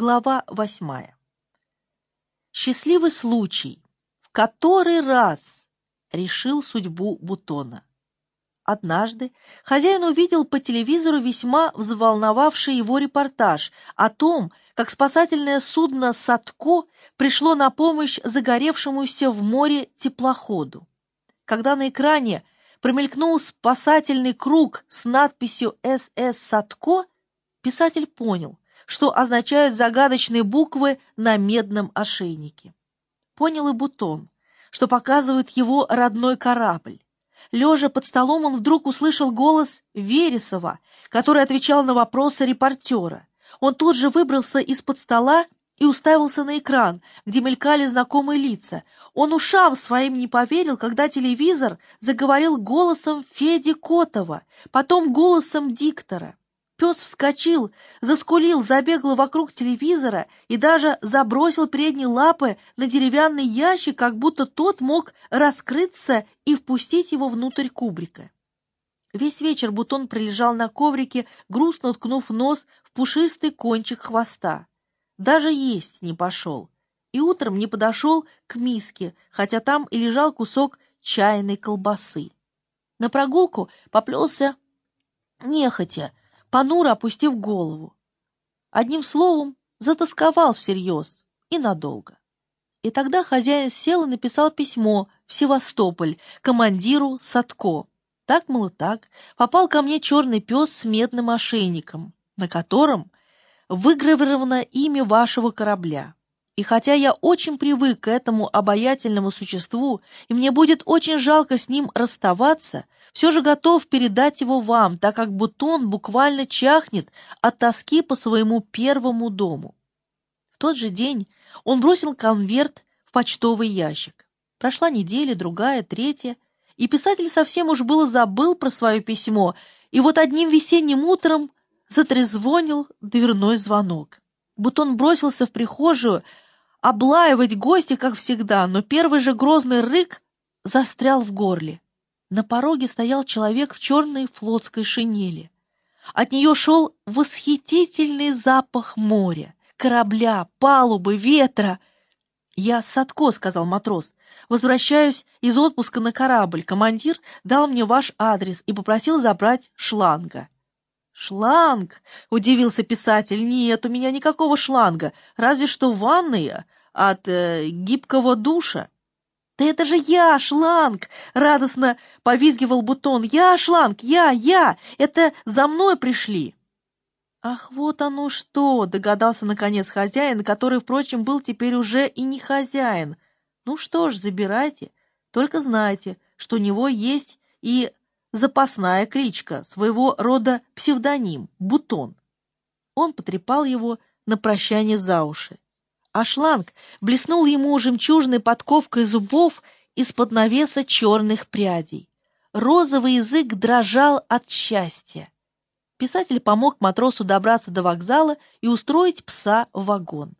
Глава восьмая. Счастливый случай, в который раз решил судьбу Бутона. Однажды хозяин увидел по телевизору весьма взволновавший его репортаж о том, как спасательное судно «Садко» пришло на помощь загоревшемуся в море теплоходу. Когда на экране промелькнул спасательный круг с надписью «СС Садко», писатель понял, что означают загадочные буквы на медном ошейнике. Понял и Бутон, что показывает его родной корабль. Лежа под столом, он вдруг услышал голос Вересова, который отвечал на вопросы репортера. Он тут же выбрался из-под стола и уставился на экран, где мелькали знакомые лица. Он ушам своим не поверил, когда телевизор заговорил голосом Феди Котова, потом голосом диктора. Пес вскочил, заскулил, забегал вокруг телевизора и даже забросил передние лапы на деревянный ящик, как будто тот мог раскрыться и впустить его внутрь кубрика. Весь вечер Бутон пролежал на коврике, грустно уткнув нос в пушистый кончик хвоста. Даже есть не пошел. И утром не подошел к миске, хотя там и лежал кусок чайной колбасы. На прогулку поплелся нехотя, понуро опустив голову. Одним словом, затасковал всерьез и надолго. И тогда хозяин сел и написал письмо в Севастополь командиру Садко. Так, мол, так, попал ко мне черный пес с медным ошейником, на котором выгравировано имя вашего корабля. И хотя я очень привык к этому обаятельному существу, и мне будет очень жалко с ним расставаться, все же готов передать его вам, так как Бутон буквально чахнет от тоски по своему первому дому. В тот же день он бросил конверт в почтовый ящик. Прошла неделя, другая, третья, и писатель совсем уж было забыл про свое письмо, и вот одним весенним утром затрезвонил дверной звонок. Бутон бросился в прихожую, облаивать гостя, как всегда, но первый же грозный рык застрял в горле. На пороге стоял человек в черной флотской шинели. От нее шел восхитительный запах моря, корабля, палубы, ветра. «Я Садко», — сказал матрос. «Возвращаюсь из отпуска на корабль. Командир дал мне ваш адрес и попросил забрать шланга». «Шланг?» — удивился писатель. «Нет, у меня никакого шланга, разве что ванная от э, гибкого душа». «Да это же я, шланг!» — радостно повизгивал Бутон. «Я, шланг, я, я! Это за мной пришли!» «Ах, вот оно что!» — догадался наконец хозяин, который, впрочем, был теперь уже и не хозяин. «Ну что ж, забирайте. Только знайте, что у него есть и запасная кличка, своего рода псевдоним — Бутон. Он потрепал его на прощание за уши. А шланг блеснул ему жемчужной подковкой зубов из-под навеса черных прядей. Розовый язык дрожал от счастья. Писатель помог матросу добраться до вокзала и устроить пса в вагон.